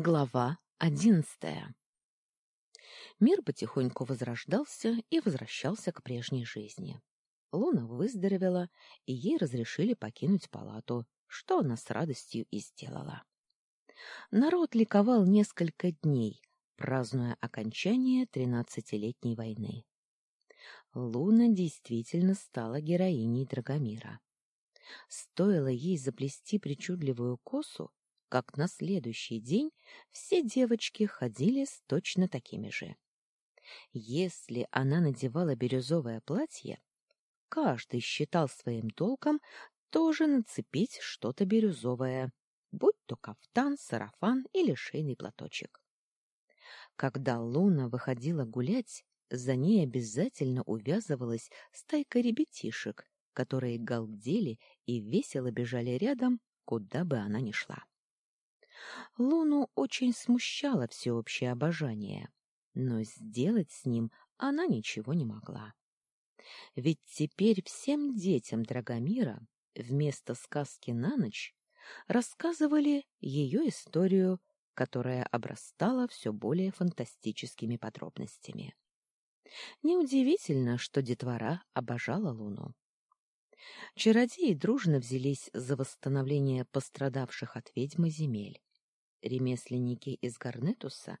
Глава одиннадцатая Мир потихоньку возрождался и возвращался к прежней жизни. Луна выздоровела, и ей разрешили покинуть палату, что она с радостью и сделала. Народ ликовал несколько дней, празднуя окончание тринадцатилетней войны. Луна действительно стала героиней Драгомира. Стоило ей заплести причудливую косу, как на следующий день все девочки ходили с точно такими же. Если она надевала бирюзовое платье, каждый считал своим долгом тоже нацепить что-то бирюзовое, будь то кафтан, сарафан или шейный платочек. Когда Луна выходила гулять, за ней обязательно увязывалась стайка ребятишек, которые галдели и весело бежали рядом, куда бы она ни шла. Луну очень смущало всеобщее обожание, но сделать с ним она ничего не могла. Ведь теперь всем детям Драгомира вместо сказки на ночь рассказывали ее историю, которая обрастала все более фантастическими подробностями. Неудивительно, что детвора обожала Луну. Чародеи дружно взялись за восстановление пострадавших от ведьмы земель. Ремесленники из Гарнетуса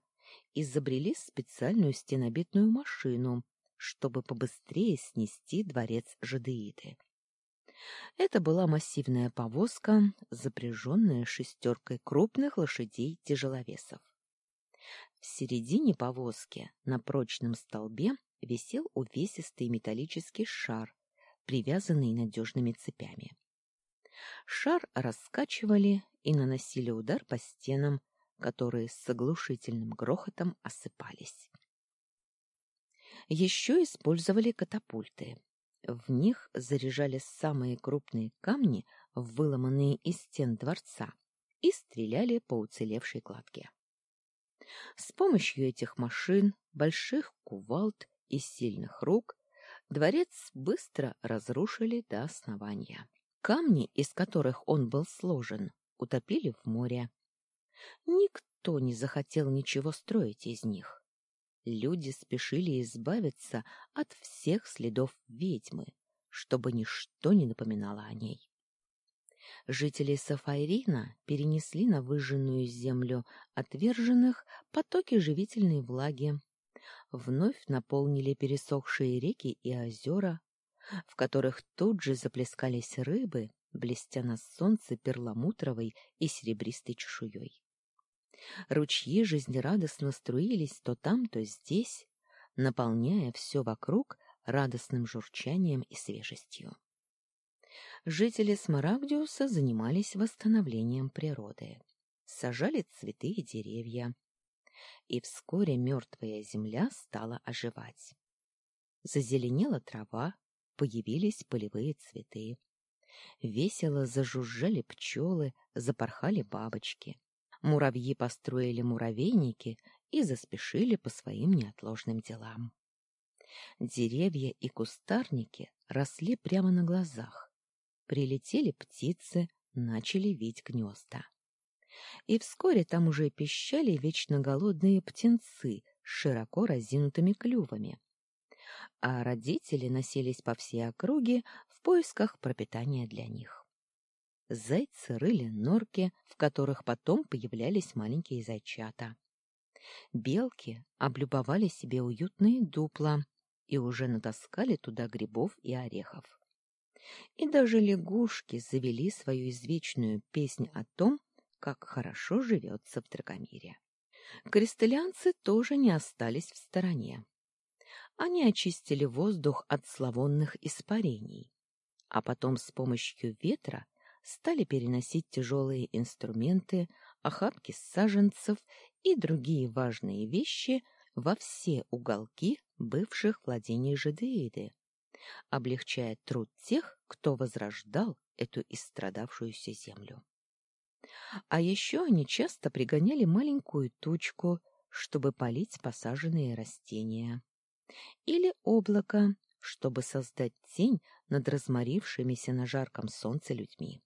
изобрели специальную стенобитную машину, чтобы побыстрее снести дворец Жадеиды. Это была массивная повозка, запряженная шестеркой крупных лошадей-тяжеловесов. В середине повозки на прочном столбе висел увесистый металлический шар, привязанный надежными цепями. Шар раскачивали и наносили удар по стенам, которые с оглушительным грохотом осыпались. Еще использовали катапульты. В них заряжали самые крупные камни, выломанные из стен дворца, и стреляли по уцелевшей кладке. С помощью этих машин, больших кувалд и сильных рук дворец быстро разрушили до основания. Камни, из которых он был сложен, утопили в море. Никто не захотел ничего строить из них. Люди спешили избавиться от всех следов ведьмы, чтобы ничто не напоминало о ней. Жители Сафайрина перенесли на выжженную землю отверженных потоки живительной влаги, вновь наполнили пересохшие реки и озера, в которых тут же заплескались рыбы, блестя на солнце перламутровой и серебристой чешуей. Ручьи жизнерадостно струились то там, то здесь, наполняя все вокруг радостным журчанием и свежестью. Жители Смарагдиуса занимались восстановлением природы, сажали цветы и деревья, и вскоре мертвая земля стала оживать. Зазеленела трава, появились полевые цветы. Весело зажужжали пчелы, запорхали бабочки. Муравьи построили муравейники и заспешили по своим неотложным делам. Деревья и кустарники росли прямо на глазах. Прилетели птицы, начали вить гнезда. И вскоре там уже пищали вечно голодные птенцы с широко разинутыми клювами, а родители носились по всей округе в поисках пропитания для них. Зайцы рыли норки, в которых потом появлялись маленькие зайчата. Белки облюбовали себе уютные дупла и уже натаскали туда грибов и орехов. И даже лягушки завели свою извечную песнь о том, как хорошо живется в Драгомире. Кристаллианцы тоже не остались в стороне. Они очистили воздух от славонных испарений, а потом с помощью ветра стали переносить тяжелые инструменты, охапки саженцев и другие важные вещи во все уголки бывших владений Жидеиды, облегчая труд тех, кто возрождал эту истрадавшуюся землю. А еще они часто пригоняли маленькую тучку, чтобы полить посаженные растения или облако, чтобы создать тень над разморившимися на жарком солнце людьми.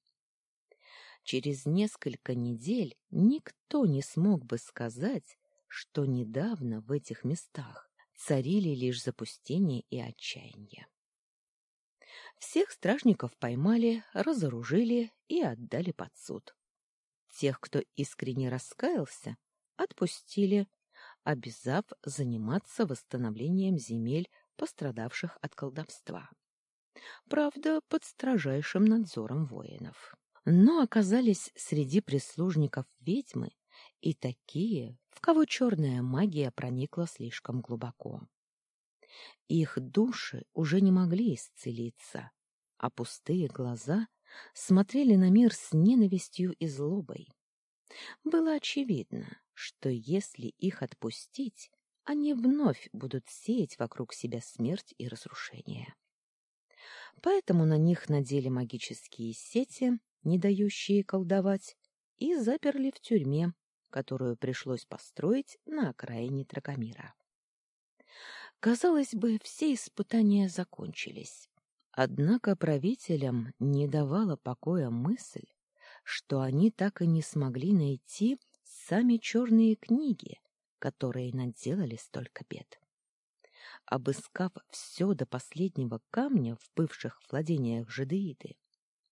Через несколько недель никто не смог бы сказать, что недавно в этих местах царили лишь запустение и отчаяние. Всех стражников поймали, разоружили и отдали под суд. Тех, кто искренне раскаялся, отпустили, обязав заниматься восстановлением земель, пострадавших от колдовства. Правда, под строжайшим надзором воинов. Но оказались среди прислужников ведьмы и такие, в кого черная магия проникла слишком глубоко. Их души уже не могли исцелиться, а пустые глаза смотрели на мир с ненавистью и злобой. Было очевидно, что если их отпустить, они вновь будут сеять вокруг себя смерть и разрушение. Поэтому на них надели магические сети, не дающие колдовать, и заперли в тюрьме, которую пришлось построить на окраине Тракомира. Казалось бы, все испытания закончились. Однако правителям не давала покоя мысль, что они так и не смогли найти сами черные книги, которые наделали столько бед. Обыскав все до последнего камня в бывших владениях жадеиды,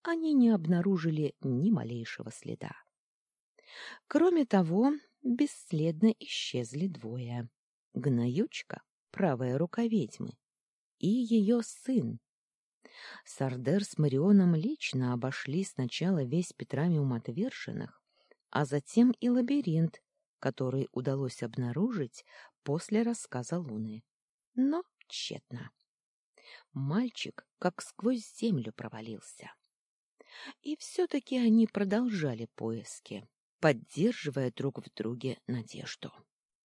они не обнаружили ни малейшего следа. Кроме того, бесследно исчезли двое. Гноючка, правая рука ведьмы, и ее сын. Сардер с Марионом лично обошли сначала весь Петрамиум отверженных, а затем и лабиринт, который удалось обнаружить после рассказа Луны. Но тщетно. Мальчик как сквозь землю провалился. И все-таки они продолжали поиски, поддерживая друг в друге надежду.